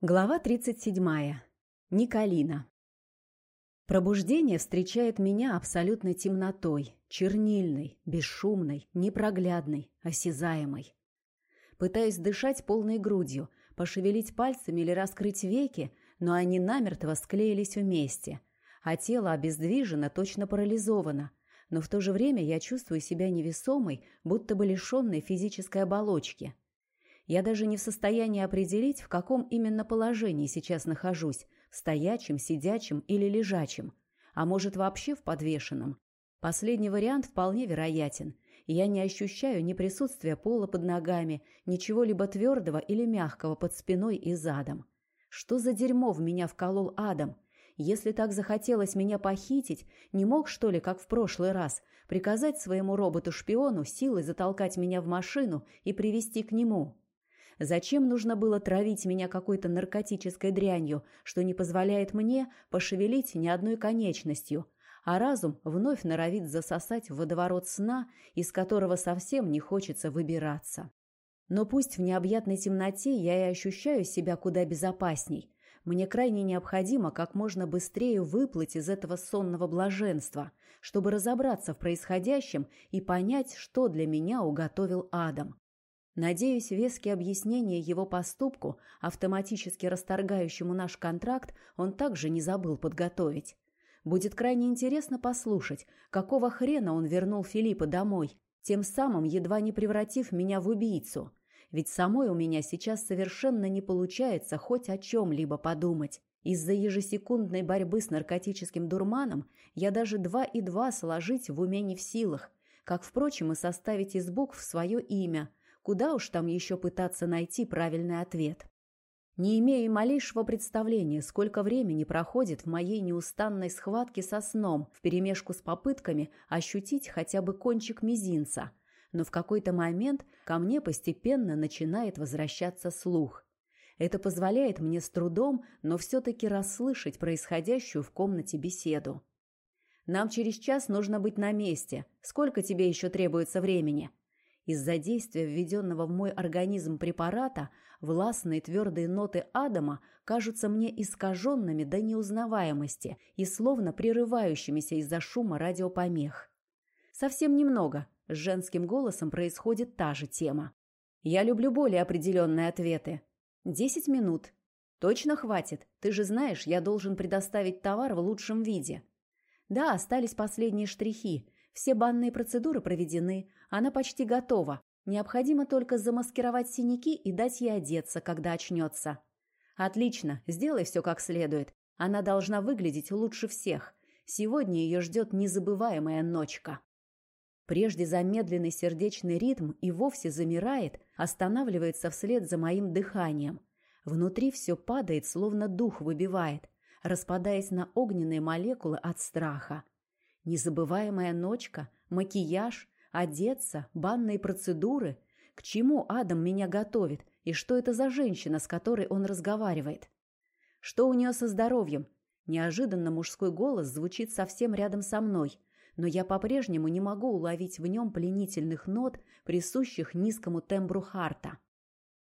Глава 37. Николина. Пробуждение встречает меня абсолютной темнотой, чернильной, бесшумной, непроглядной, осязаемой. Пытаюсь дышать полной грудью, пошевелить пальцами или раскрыть веки, но они намертво склеились вместе, а тело обездвижено, точно парализовано, но в то же время я чувствую себя невесомой, будто бы лишенной физической оболочки – я даже не в состоянии определить, в каком именно положении сейчас нахожусь – стоячим, сидячим или лежачим, а может вообще в подвешенном. Последний вариант вполне вероятен. Я не ощущаю ни присутствия пола под ногами, ничего либо твердого или мягкого под спиной и задом. Что за дерьмо в меня вколол Адам? Если так захотелось меня похитить, не мог, что ли, как в прошлый раз, приказать своему роботу-шпиону силой затолкать меня в машину и привести к нему? Зачем нужно было травить меня какой-то наркотической дрянью, что не позволяет мне пошевелить ни одной конечностью, а разум вновь норовит засосать в водоворот сна, из которого совсем не хочется выбираться. Но пусть в необъятной темноте я и ощущаю себя куда безопасней, мне крайне необходимо как можно быстрее выплыть из этого сонного блаженства, чтобы разобраться в происходящем и понять, что для меня уготовил Адам. Надеюсь, веские объяснения его поступку, автоматически расторгающему наш контракт, он также не забыл подготовить. Будет крайне интересно послушать, какого хрена он вернул Филиппа домой, тем самым едва не превратив меня в убийцу. Ведь самой у меня сейчас совершенно не получается хоть о чем-либо подумать. Из-за ежесекундной борьбы с наркотическим дурманом я даже два и два сложить в уме не в силах, как, впрочем, и составить из букв свое имя – Куда уж там еще пытаться найти правильный ответ? Не имея малейшего представления, сколько времени проходит в моей неустанной схватке со сном, вперемешку с попытками ощутить хотя бы кончик мизинца, но в какой-то момент ко мне постепенно начинает возвращаться слух. Это позволяет мне с трудом, но все-таки расслышать происходящую в комнате беседу. «Нам через час нужно быть на месте. Сколько тебе еще требуется времени?» Из-за действия введенного в мой организм препарата властные твердые ноты Адама кажутся мне искаженными до неузнаваемости и словно прерывающимися из-за шума радиопомех. Совсем немного, с женским голосом происходит та же тема. Я люблю более определенные ответы. Десять минут. Точно хватит. Ты же знаешь, я должен предоставить товар в лучшем виде. Да, остались последние штрихи. Все банные процедуры проведены, она почти готова. Необходимо только замаскировать синяки и дать ей одеться, когда очнется. Отлично, сделай все как следует. Она должна выглядеть лучше всех. Сегодня ее ждет незабываемая ночка. Прежде замедленный сердечный ритм и вовсе замирает, останавливается вслед за моим дыханием. Внутри все падает, словно дух выбивает, распадаясь на огненные молекулы от страха. Незабываемая ночка, макияж, одеться, банные процедуры. К чему Адам меня готовит и что это за женщина, с которой он разговаривает? Что у нее со здоровьем? Неожиданно мужской голос звучит совсем рядом со мной, но я по-прежнему не могу уловить в нем пленительных нот, присущих низкому тембру Харта.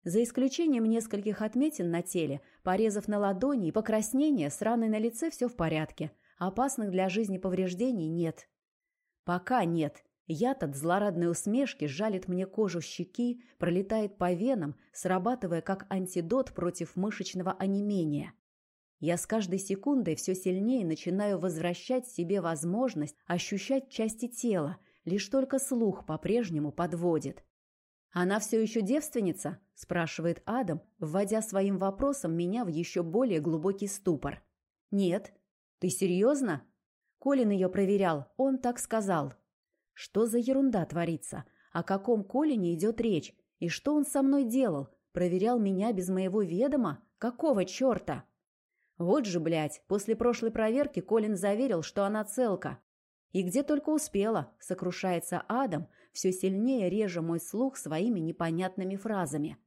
За исключением нескольких отметин на теле, порезов на ладони и покраснения, с раной на лице все в порядке – Опасных для жизни повреждений нет. Пока нет. Яд от злорадной усмешки жалит мне кожу щеки, пролетает по венам, срабатывая как антидот против мышечного онемения. Я с каждой секундой все сильнее начинаю возвращать себе возможность ощущать части тела, лишь только слух по-прежнему подводит. «Она все еще девственница?» – спрашивает Адам, вводя своим вопросом меня в еще более глубокий ступор. «Нет», «Ты серьезно?» Колин ее проверял, он так сказал. Что за ерунда творится? О каком Колине идет речь? И что он со мной делал? Проверял меня без моего ведома? Какого черта? Вот же, блядь, после прошлой проверки Колин заверил, что она целка. И где только успела, сокрушается Адам, все сильнее реже мой слух своими непонятными фразами.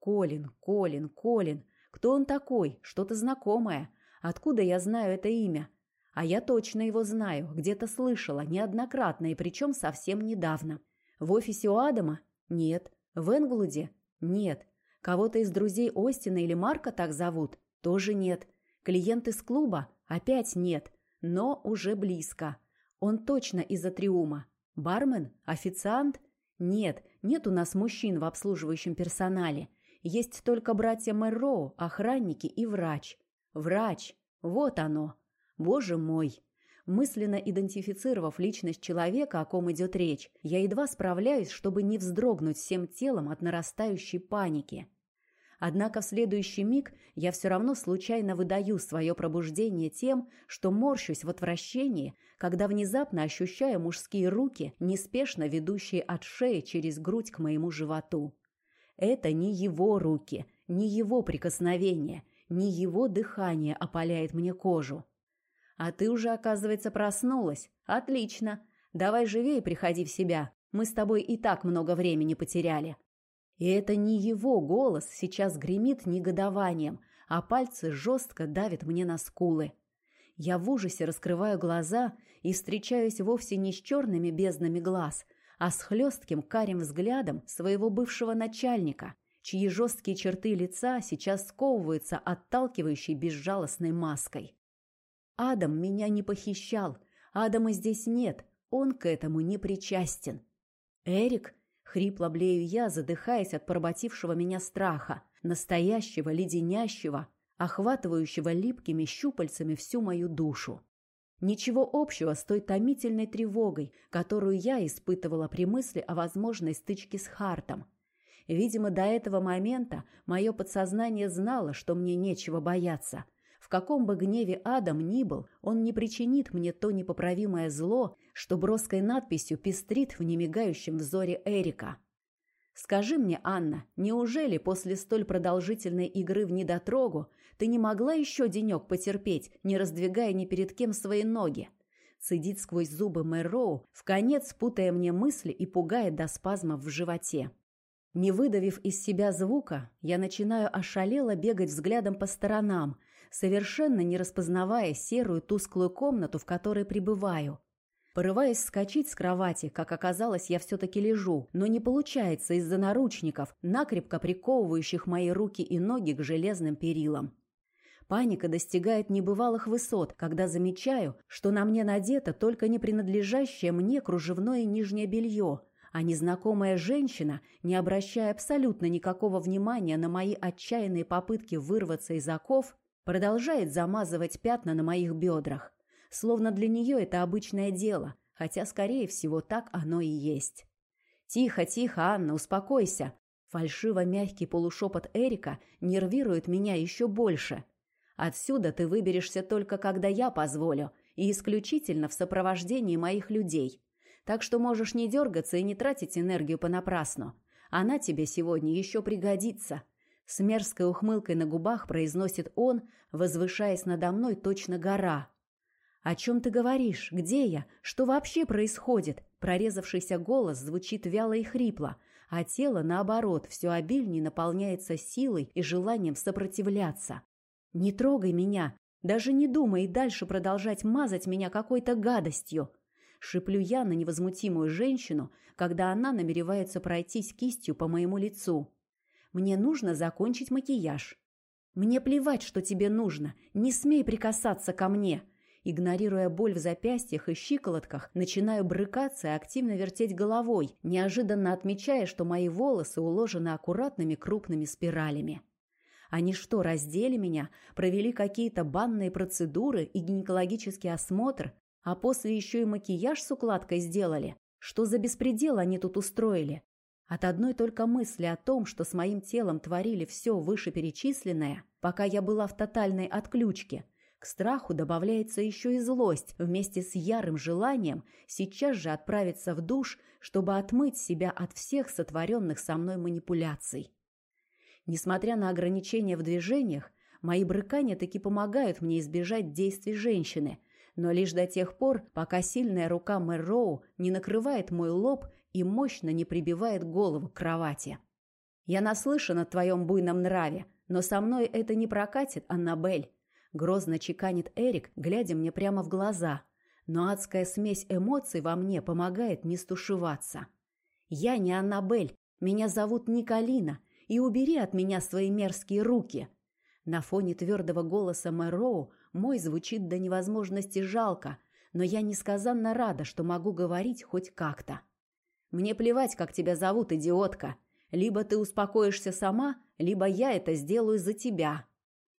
Колин, Колин, Колин. Кто он такой? Что-то знакомое. Откуда я знаю это имя? А я точно его знаю, где-то слышала, неоднократно, и причем совсем недавно. В офисе у Адама? Нет. В Энглуде? Нет. Кого-то из друзей Остина или Марка так зовут? Тоже нет. Клиент из клуба? Опять нет. Но уже близко. Он точно из Атриума. Бармен? Официант? Нет, нет у нас мужчин в обслуживающем персонале. Есть только братья Мэрроу, охранники и врач. Врач. Вот оно. Боже мой. Мысленно идентифицировав личность человека, о ком идет речь, я едва справляюсь, чтобы не вздрогнуть всем телом от нарастающей паники. Однако в следующий миг я все равно случайно выдаю свое пробуждение тем, что морщусь в отвращении, когда внезапно ощущаю мужские руки, неспешно ведущие от шеи через грудь к моему животу. Это не его руки, не его прикосновение, не его дыхание опаляет мне кожу. А ты уже, оказывается, проснулась. Отлично. Давай живее приходи в себя. Мы с тобой и так много времени потеряли. И это не его голос сейчас гремит негодованием, а пальцы жестко давят мне на скулы. Я в ужасе раскрываю глаза и встречаюсь вовсе не с черными безднами глаз, а с хлестким карим взглядом своего бывшего начальника, чьи жесткие черты лица сейчас сковываются отталкивающей безжалостной маской. Адам меня не похищал. Адама здесь нет. Он к этому не причастен. Эрик, хрипло блею я, задыхаясь от поработившего меня страха, настоящего, леденящего, охватывающего липкими щупальцами всю мою душу. Ничего общего с той томительной тревогой, которую я испытывала при мысли о возможной стычке с Хартом. Видимо, до этого момента мое подсознание знало, что мне нечего бояться – в каком бы гневе Адам ни был, он не причинит мне то непоправимое зло, что броской надписью пестрит в немигающем взоре Эрика. Скажи мне, Анна, неужели после столь продолжительной игры в недотрогу ты не могла еще денек потерпеть, не раздвигая ни перед кем свои ноги? Цедит сквозь зубы Мэроу, в конец путая мне мысли и пугая до спазмов в животе. Не выдавив из себя звука, я начинаю ошалело бегать взглядом по сторонам, совершенно не распознавая серую тусклую комнату, в которой пребываю. Порываясь вскочить с кровати, как оказалось, я все-таки лежу, но не получается из-за наручников, накрепко приковывающих мои руки и ноги к железным перилам. Паника достигает небывалых высот, когда замечаю, что на мне надето только не принадлежащее мне кружевное нижнее белье, а незнакомая женщина, не обращая абсолютно никакого внимания на мои отчаянные попытки вырваться из оков, Продолжает замазывать пятна на моих бедрах. Словно для нее это обычное дело, хотя, скорее всего, так оно и есть. «Тихо, тихо, Анна, успокойся!» Фальшиво-мягкий полушепот Эрика нервирует меня еще больше. «Отсюда ты выберешься только когда я позволю, и исключительно в сопровождении моих людей. Так что можешь не дергаться и не тратить энергию понапрасну. Она тебе сегодня еще пригодится. С мерзкой ухмылкой на губах произносит он, возвышаясь надо мной точно гора. «О чем ты говоришь? Где я? Что вообще происходит?» Прорезавшийся голос звучит вяло и хрипло, а тело, наоборот, все обильнее наполняется силой и желанием сопротивляться. «Не трогай меня! Даже не думай дальше продолжать мазать меня какой-то гадостью!» Шиплю я на невозмутимую женщину, когда она намеревается пройтись кистью по моему лицу. Мне нужно закончить макияж. Мне плевать, что тебе нужно. Не смей прикасаться ко мне. Игнорируя боль в запястьях и щиколотках, начинаю брыкаться и активно вертеть головой, неожиданно отмечая, что мои волосы уложены аккуратными крупными спиралями. Они что, раздели меня, провели какие-то банные процедуры и гинекологический осмотр, а после еще и макияж с укладкой сделали? Что за беспредел они тут устроили? От одной только мысли о том, что с моим телом творили все вышеперечисленное, пока я была в тотальной отключке, к страху добавляется еще и злость вместе с ярым желанием сейчас же отправиться в душ, чтобы отмыть себя от всех сотворенных со мной манипуляций. Несмотря на ограничения в движениях, мои брыкания таки помогают мне избежать действий женщины, но лишь до тех пор, пока сильная рука Мэр не накрывает мой лоб и мощно не прибивает голову к кровати. «Я наслышан о твоем буйном нраве, но со мной это не прокатит, Аннабель», — грозно чеканит Эрик, глядя мне прямо в глаза. Но адская смесь эмоций во мне помогает не стушеваться. «Я не Аннабель, меня зовут Николина, и убери от меня свои мерзкие руки. На фоне твердого голоса Мэроу мой звучит до невозможности жалко, но я несказанно рада, что могу говорить хоть как-то. Мне плевать, как тебя зовут, идиотка. Либо ты успокоишься сама, либо я это сделаю за тебя.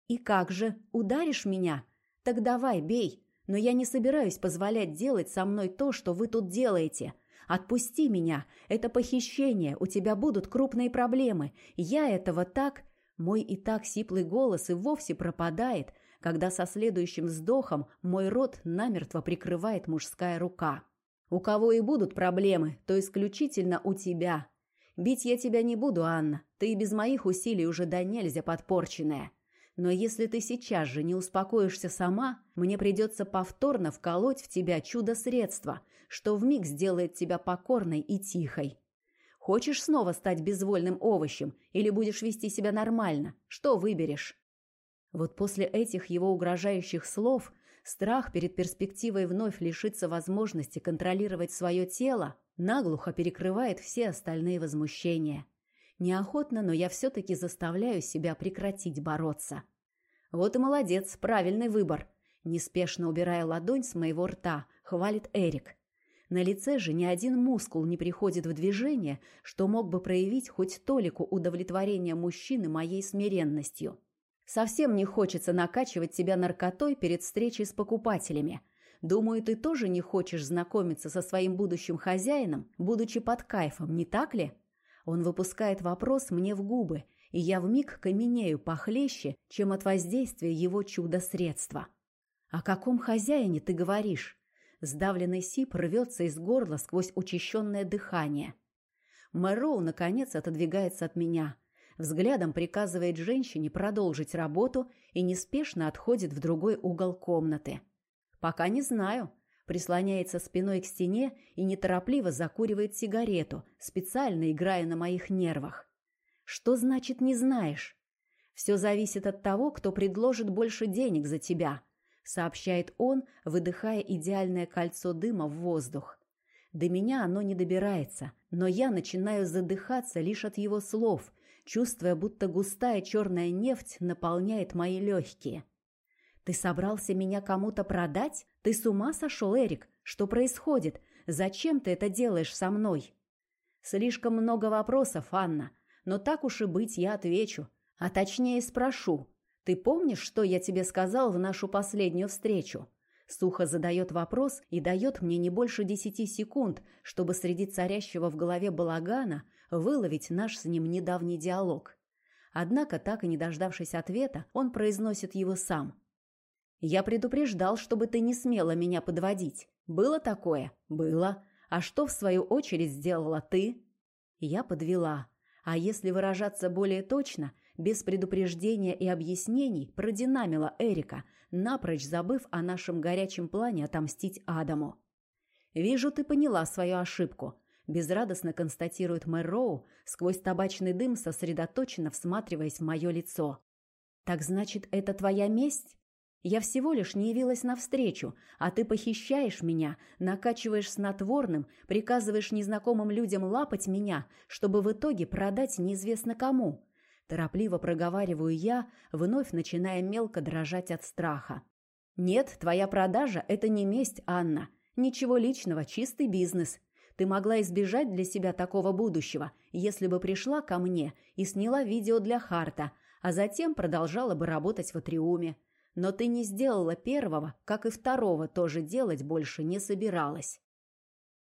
И как же, ударишь меня? Так давай, бей. Но я не собираюсь позволять делать со мной то, что вы тут делаете. Отпусти меня. Это похищение. У тебя будут крупные проблемы. Я этого так мой и так сиплый голос и вовсе пропадает, когда со следующим вздохом мой рот намертво прикрывает мужская рука. У кого и будут проблемы, то исключительно у тебя. Бить я тебя не буду, Анна, ты и без моих усилий уже до нельзя подпорченная. Но если ты сейчас же не успокоишься сама, мне придется повторно вколоть в тебя чудо-средство, что вмиг сделает тебя покорной и тихой. Хочешь снова стать безвольным овощем или будешь вести себя нормально? Что выберешь? Вот после этих его угрожающих слов страх перед перспективой вновь лишиться возможности контролировать свое тело наглухо перекрывает все остальные возмущения. Неохотно, но я все-таки заставляю себя прекратить бороться. Вот и молодец, правильный выбор. Неспешно убирая ладонь с моего рта, хвалит Эрик. На лице же ни один мускул не приходит в движение, что мог бы проявить хоть толику удовлетворения мужчины моей смиренностью. Совсем не хочется накачивать тебя наркотой перед встречей с покупателями. Думаю, ты тоже не хочешь знакомиться со своим будущим хозяином, будучи под кайфом, не так ли? Он выпускает вопрос мне в губы, и я вмиг каменею похлеще, чем от воздействия его чудо-средства. «О каком хозяине ты говоришь?» Сдавленный сип рвется из горла сквозь учащенное дыхание. Мэроу, наконец, отодвигается от меня. Взглядом приказывает женщине продолжить работу и неспешно отходит в другой угол комнаты. «Пока не знаю», прислоняется спиной к стене и неторопливо закуривает сигарету, специально играя на моих нервах. «Что значит «не знаешь»?» «Все зависит от того, кто предложит больше денег за тебя», сообщает он, выдыхая идеальное кольцо дыма в воздух. До меня оно не добирается, но я начинаю задыхаться лишь от его слов, чувствуя, будто густая черная нефть наполняет мои легкие. «Ты собрался меня кому-то продать? Ты с ума сошел, Эрик? Что происходит? Зачем ты это делаешь со мной?» «Слишком много вопросов, Анна, но так уж и быть я отвечу, а точнее спрошу, «Ты помнишь, что я тебе сказал в нашу последнюю встречу?» Сухо задает вопрос и дает мне не больше десяти секунд, чтобы среди царящего в голове балагана выловить наш с ним недавний диалог. Однако, так и не дождавшись ответа, он произносит его сам. «Я предупреждал, чтобы ты не смела меня подводить. Было такое? Было. А что, в свою очередь, сделала ты?» Я подвела. А если выражаться более точно – без предупреждения и объяснений продинамила Эрика, напрочь забыв о нашем горячем плане отомстить Адаму. «Вижу, ты поняла свою ошибку», – безрадостно констатирует мэр Роу, сквозь табачный дым сосредоточенно всматриваясь в мое лицо. «Так значит, это твоя месть?» Я всего лишь не явилась навстречу, а ты похищаешь меня, накачиваешь снотворным, приказываешь незнакомым людям лапать меня, чтобы в итоге продать неизвестно кому. Торопливо проговариваю я, вновь начиная мелко дрожать от страха. «Нет, твоя продажа – это не месть, Анна. Ничего личного, чистый бизнес. Ты могла избежать для себя такого будущего, если бы пришла ко мне и сняла видео для Харта, а затем продолжала бы работать в Атриуме. Но ты не сделала первого, как и второго тоже делать больше не собиралась».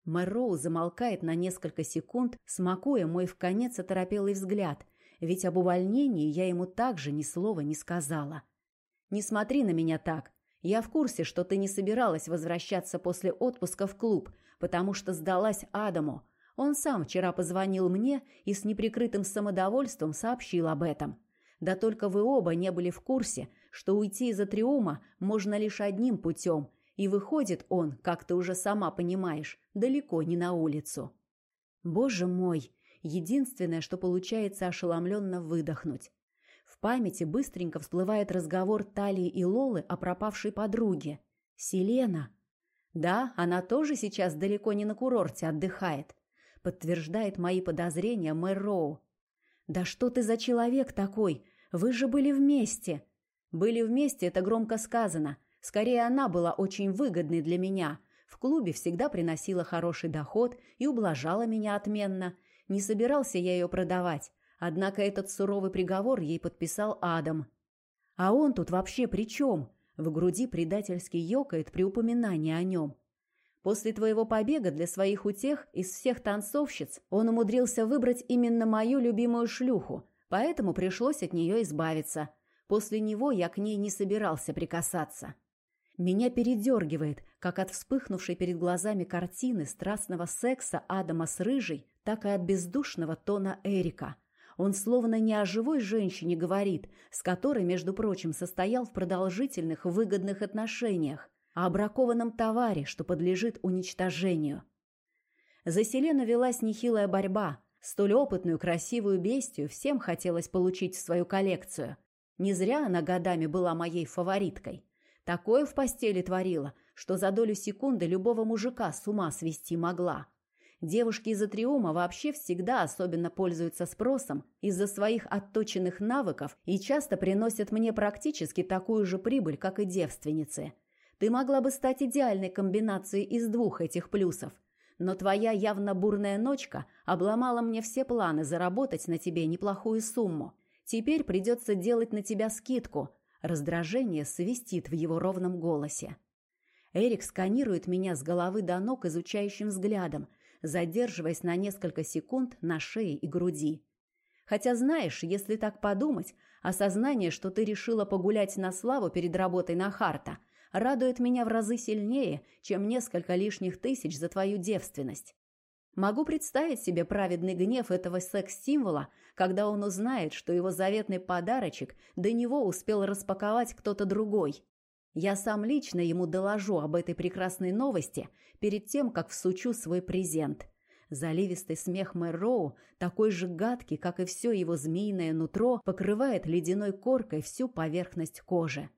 Мэрроу замолкает на несколько секунд, смакуя мой в конец оторопелый взгляд – ведь об увольнении я ему также ни слова не сказала. «Не смотри на меня так. Я в курсе, что ты не собиралась возвращаться после отпуска в клуб, потому что сдалась Адаму. Он сам вчера позвонил мне и с неприкрытым самодовольством сообщил об этом. Да только вы оба не были в курсе, что уйти из Атриума можно лишь одним путем, и выходит он, как ты уже сама понимаешь, далеко не на улицу. Боже мой, Единственное, что получается ошеломленно выдохнуть. В памяти быстренько всплывает разговор Талии и Лолы о пропавшей подруге. Селена. Да, она тоже сейчас далеко не на курорте отдыхает. Подтверждает мои подозрения мэр Роу. «Да что ты за человек такой? Вы же были вместе!» «Были вместе» — это громко сказано. Скорее, она была очень выгодной для меня. В клубе всегда приносила хороший доход и ублажала меня отменно. Не собирался я ее продавать. Однако этот суровый приговор ей подписал Адам. А он тут вообще при чем? В груди предательски ёкает при упоминании о нем. После твоего побега для своих утех из всех танцовщиц он умудрился выбрать именно мою любимую шлюху, поэтому пришлось от нее избавиться. После него я к ней не собирался прикасаться. Меня передергивает, как от вспыхнувшей перед глазами картины страстного секса Адама с Рыжей, так и от бездушного тона Эрика. Он словно не о живой женщине говорит, с которой, между прочим, состоял в продолжительных выгодных отношениях, а о бракованном товаре, что подлежит уничтожению. За Селену велась нехилая борьба. Столь опытную, красивую бестию всем хотелось получить в свою коллекцию. Не зря она годами была моей фавориткой. Такое в постели творила, что за долю секунды любого мужика с ума свести могла. Девушки из Атриума вообще всегда особенно пользуются спросом из-за своих отточенных навыков и часто приносят мне практически такую же прибыль, как и девственницы – ты могла бы стать идеальной комбинацией из двух этих плюсов. Но твоя явно бурная ночка обломала мне все планы заработать на тебе неплохую сумму. Теперь придется делать на тебя скидку. Раздражение свистит в его ровном голосе. Эрик сканирует меня с головы до ног изучающим взглядом, задерживаясь на несколько секунд на шее и груди. Хотя, знаешь, если так подумать, осознание, что ты решила погулять на славу перед работой на Харта, радует меня в разы сильнее, чем несколько лишних тысяч за твою девственность. Могу представить себе праведный гнев этого секс-символа, когда он узнает, что его заветный подарочек до него успел распаковать кто-то другой. Я сам лично ему доложу об этой прекрасной новости перед тем, как всучу свой презент. Заливистый смех Мэр Роу, такой же гадкий, как и все его змеиное нутро, покрывает ледяной коркой всю поверхность кожи.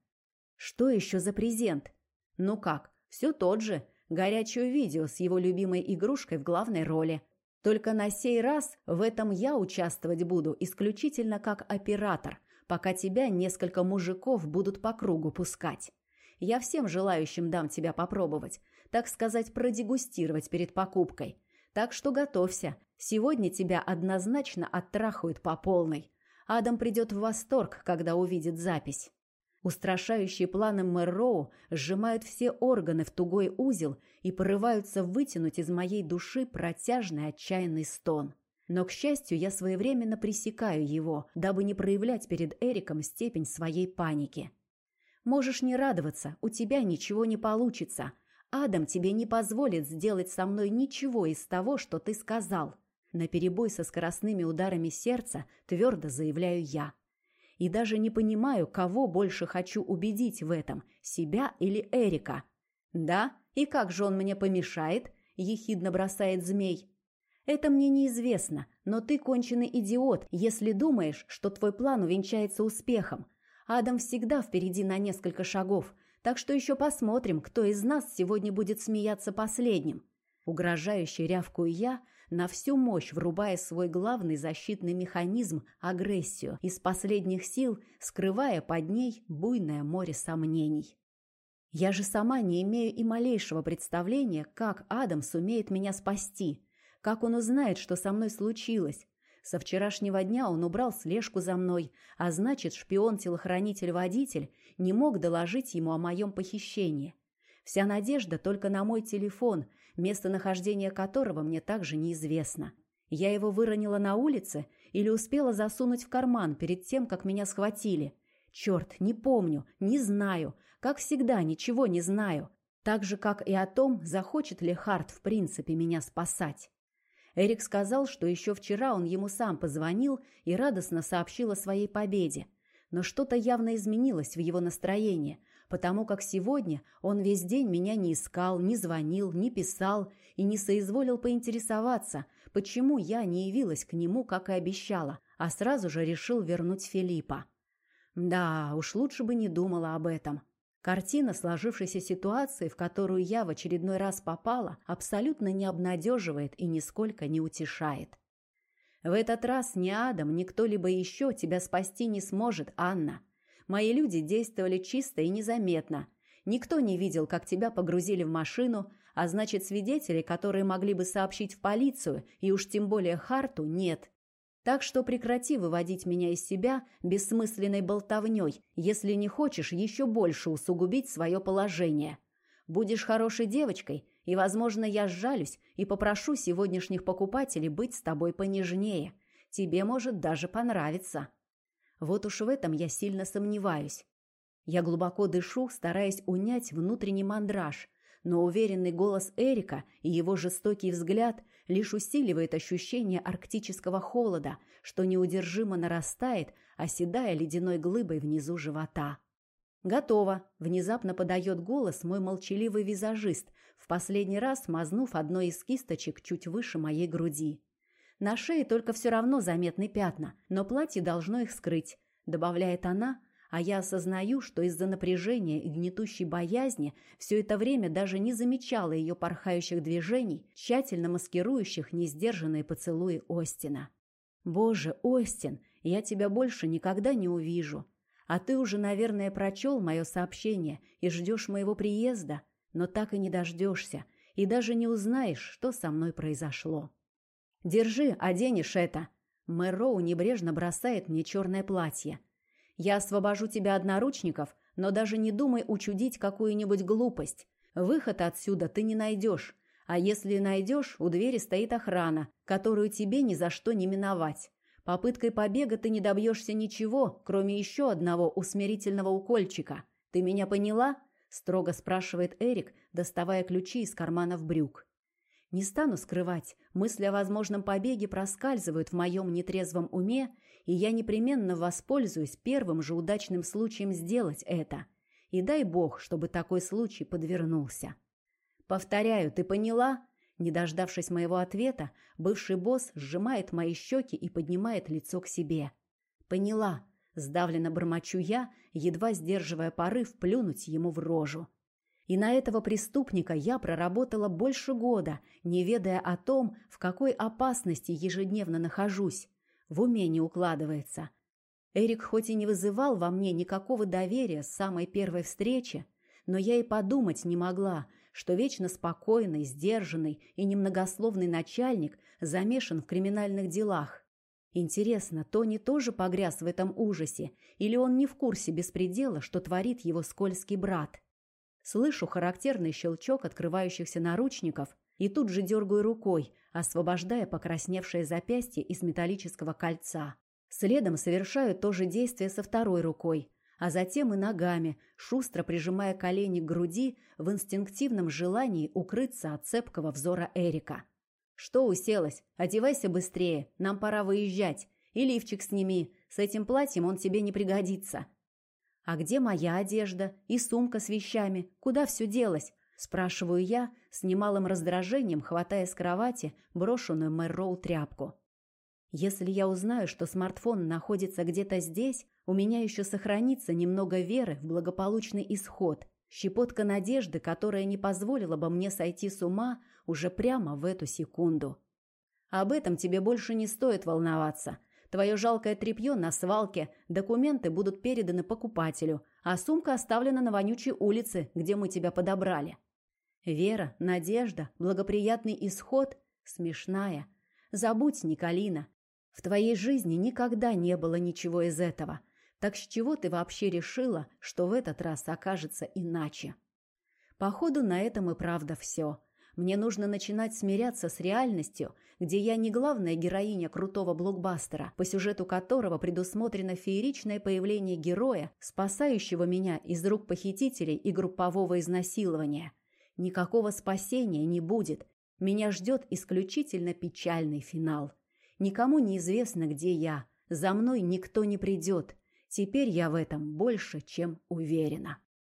Что еще за презент? Ну как, все тот же. Горячее видео с его любимой игрушкой в главной роли. Только на сей раз в этом я участвовать буду исключительно как оператор, пока тебя несколько мужиков будут по кругу пускать. Я всем желающим дам тебя попробовать, так сказать, продегустировать перед покупкой. Так что готовься. Сегодня тебя однозначно оттрахают по полной. Адам придет в восторг, когда увидит запись. Устрашающие планы Мэрроу сжимают все органы в тугой узел и порываются вытянуть из моей души протяжный отчаянный стон. Но, к счастью, я своевременно пресекаю его, дабы не проявлять перед Эриком степень своей паники. «Можешь не радоваться, у тебя ничего не получится. Адам тебе не позволит сделать со мной ничего из того, что ты сказал». На перебой со скоростными ударами сердца твердо заявляю я и даже не понимаю, кого больше хочу убедить в этом, себя или Эрика. Да, и как же он мне помешает? ехидно бросает змей. Это мне неизвестно, но ты конченый идиот, если думаешь, что твой план увенчается успехом. Адам всегда впереди на несколько шагов, так что еще посмотрим, кто из нас сегодня будет смеяться последним. Угрожающе рявкую я, на всю мощь врубая свой главный защитный механизм – агрессию, из последних сил скрывая под ней буйное море сомнений. Я же сама не имею и малейшего представления, как Адам сумеет меня спасти, как он узнает, что со мной случилось. Со вчерашнего дня он убрал слежку за мной, а значит, шпион-телохранитель-водитель не мог доложить ему о моем похищении. Вся надежда только на мой телефон, местонахождение которого мне также неизвестно. Я его выронила на улице или успела засунуть в карман перед тем, как меня схватили. Черт, не помню, не знаю. Как всегда, ничего не знаю. Так же, как и о том, захочет ли Харт в принципе меня спасать. Эрик сказал, что еще вчера он ему сам позвонил и радостно сообщил о своей победе. Но что-то явно изменилось в его настроении, потому как сегодня он весь день меня не искал, не звонил, не писал и не соизволил поинтересоваться, почему я не явилась к нему, как и обещала, а сразу же решил вернуть Филиппа. Да, уж лучше бы не думала об этом. Картина сложившейся ситуации, в которую я в очередной раз попала, абсолютно не обнадеживает и нисколько не утешает. В этот раз ни Адам, ни кто-либо еще тебя спасти не сможет, Анна. Мои люди действовали чисто и незаметно. Никто не видел, как тебя погрузили в машину, а значит, свидетелей, которые могли бы сообщить в полицию, и уж тем более Харту, нет. Так что прекрати выводить меня из себя бессмысленной болтовней, если не хочешь еще больше усугубить свое положение. Будешь хорошей девочкой, и, возможно, я сжалюсь и попрошу сегодняшних покупателей быть с тобой понежнее. Тебе может даже понравиться. Вот уж в этом я сильно сомневаюсь. Я глубоко дышу, стараясь унять внутренний мандраж, но уверенный голос Эрика и его жестокий взгляд лишь усиливает ощущение арктического холода, что неудержимо нарастает, оседая ледяной глыбой внизу живота. «Готово!» – внезапно подает голос мой молчаливый визажист, в последний раз мазнув одной из кисточек чуть выше моей груди. На шее только все равно заметны пятна, но платье должно их скрыть, добавляет она, а я осознаю, что из-за напряжения и гнетущей боязни все это время даже не замечала ее порхающих движений, тщательно маскирующих несдержанные поцелуи Остина. «Боже, Остин, я тебя больше никогда не увижу. А ты уже, наверное, прочел мое сообщение и ждешь моего приезда, но так и не дождешься, и даже не узнаешь, что со мной произошло. Держи, оденешь это. Мэр Роу небрежно бросает мне черное платье. Я освобожу тебя от наручников, но даже не думай учудить какую-нибудь глупость. Выход отсюда ты не найдешь. А если найдешь, у двери стоит охрана, которую тебе ни за что не миновать. Попыткой побега ты не добьешься ничего, кроме еще одного усмирительного укольчика. Ты меня поняла?» – строго спрашивает Эрик, доставая ключи из карманов брюк. Не стану скрывать, мысли о возможном побеге проскальзывают в моем нетрезвом уме, и я непременно воспользуюсь первым же удачным случаем сделать это. И дай бог, чтобы такой случай подвернулся. Повторяю, ты поняла? Не дождавшись моего ответа, бывший босс сжимает мои щеки и поднимает лицо к себе. «Поняла», — сдавленно бормочу я, едва сдерживая порыв плюнуть ему в рожу. И на этого преступника я проработала больше года, не ведая о том, в какой опасности ежедневно нахожусь. В уме не укладывается. Эрик хоть и не вызывал во мне никакого доверия с самой первой встречи, но я и подумать не могла, что вечно спокойный, сдержанный и немногословный начальник замешан в криминальных делах. Интересно, Тони тоже погряз в этом ужасе, или он не в курсе беспредела, что творит его скользкий брат? Слышу характерный щелчок открывающихся наручников и тут же дергаю рукой, освобождая покрасневшее запястье из металлического кольца. Следом совершаю то же действие со второй рукой, а затем и ногами, шустро прижимая колени к груди в инстинктивном желании укрыться от цепкого взора Эрика. «Что уселась? Одевайся быстрее, нам пора выезжать. И лифчик сними, с этим платьем он тебе не пригодится». «А где моя одежда и сумка с вещами? Куда все делось?» Спрашиваю я, с немалым раздражением, хватая с кровати брошенную Мэр тряпку. Если я узнаю, что смартфон находится где-то здесь, у меня еще сохранится немного веры в благополучный исход, щепотка надежды, которая не позволила бы мне сойти с ума уже прямо в эту секунду. Об этом тебе больше не стоит волноваться. Твое жалкое тряпье на свалке, документы будут переданы покупателю, а сумка оставлена на вонючей улице, где мы тебя подобрали. Вера, надежда, благоприятный исход – смешная. Забудь, Николина, в твоей жизни никогда не было ничего из этого. Так с чего ты вообще решила, что в этот раз окажется иначе? Походу, на этом и правда все. Мне нужно начинать смиряться с реальностью, где я не главная героиня крутого блокбастера, по сюжету которого предусмотрено фееричное появление героя, спасающего меня из рук похитителей и группового изнасилования. Никакого спасения не будет. Меня ждет исключительно печальный финал. Никому не известно, где я. За мной никто не придет. Теперь я в этом больше, чем уверена.